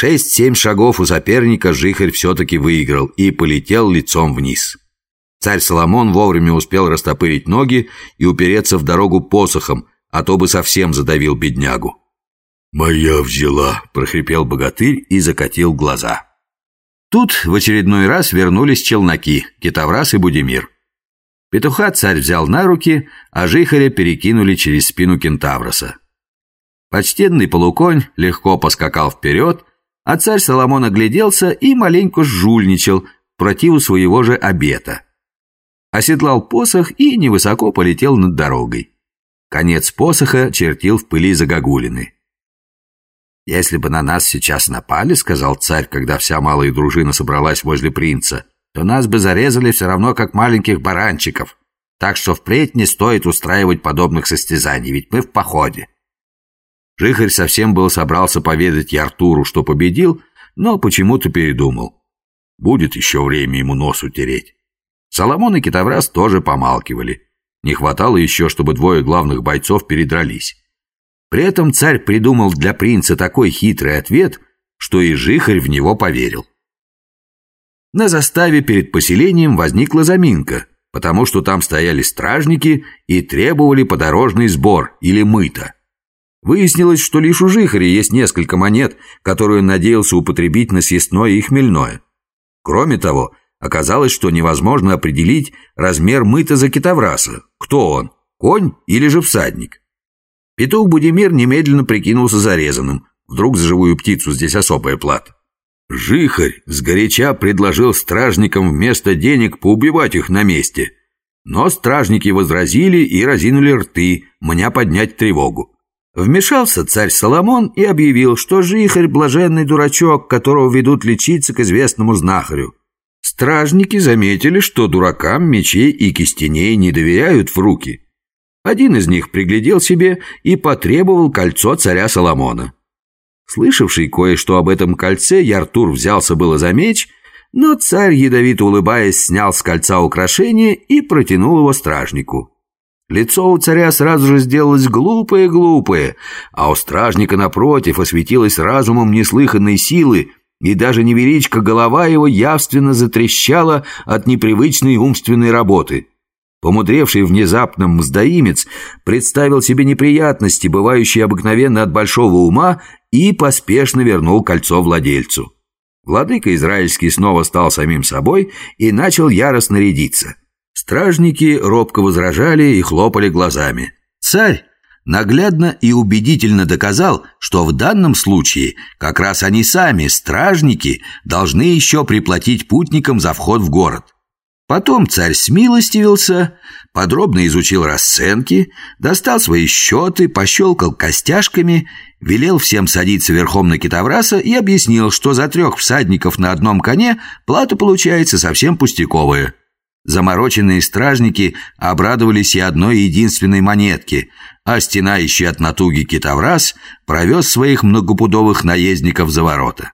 Шесть-семь шагов у соперника Жихарь все-таки выиграл и полетел лицом вниз. Царь Соломон вовремя успел растопырить ноги и упереться в дорогу посохом, а то бы совсем задавил беднягу. «Моя взяла», — прохрипел богатырь и закатил глаза. Тут в очередной раз вернулись челноки, Китаврас и Будимир. Петуха царь взял на руки, а Жихаря перекинули через спину кентавроса. Почтенный полуконь легко поскакал вперед, а царь Соломон огляделся и маленько жульничал противу своего же обета. Оседлал посох и невысоко полетел над дорогой. Конец посоха чертил в пыли загогулины. «Если бы на нас сейчас напали, — сказал царь, когда вся малая дружина собралась возле принца, — то нас бы зарезали все равно, как маленьких баранчиков. Так что впредь не стоит устраивать подобных состязаний, ведь мы в походе». Жихарь совсем был собрался поведать Яртуру, что победил, но почему-то передумал. Будет еще время ему нос утереть. Соломон и Китаврас тоже помалкивали. Не хватало еще, чтобы двое главных бойцов передрались. При этом царь придумал для принца такой хитрый ответ, что и Жихарь в него поверил. На заставе перед поселением возникла заминка, потому что там стояли стражники и требовали подорожный сбор или мыто. Выяснилось, что лишь у Жихаря есть несколько монет, которые он надеялся употребить на съестное и хмельное. Кроме того, оказалось, что невозможно определить размер мыта за китовраса. Кто он, конь или же всадник? Петух Будимир немедленно прикинулся зарезанным. Вдруг за живую птицу здесь особая плата. Жихарь сгоряча предложил стражникам вместо денег поубивать их на месте. Но стражники возразили и разинули рты, меня поднять тревогу. Вмешался царь Соломон и объявил, что Жихарь – блаженный дурачок, которого ведут лечиться к известному знахарю. Стражники заметили, что дуракам мечей и кистеней не доверяют в руки – один из них приглядел себе и потребовал кольцо царя Соломона. Слышавший кое-что об этом кольце, Яртур взялся было за меч, но царь, ядовито улыбаясь, снял с кольца украшение и протянул его стражнику. Лицо у царя сразу же сделалось глупое-глупое, а у стражника, напротив, осветилось разумом неслыханной силы, и даже невеличко голова его явственно затрещала от непривычной умственной работы. Помудревший внезапно мздоимец представил себе неприятности, бывающие обыкновенно от большого ума, и поспешно вернул кольцо владельцу. Владыка израильский снова стал самим собой и начал яростно рядиться. Стражники робко возражали и хлопали глазами. Царь наглядно и убедительно доказал, что в данном случае как раз они сами, стражники, должны еще приплатить путникам за вход в город. Потом царь смилостивился, подробно изучил расценки, достал свои счеты, пощелкал костяшками, велел всем садиться верхом на китовраса и объяснил, что за трех всадников на одном коне плата получается совсем пустяковая. Замороченные стражники обрадовались и одной единственной монетке, а стенающий от натуги китоврас провез своих многопудовых наездников за ворота.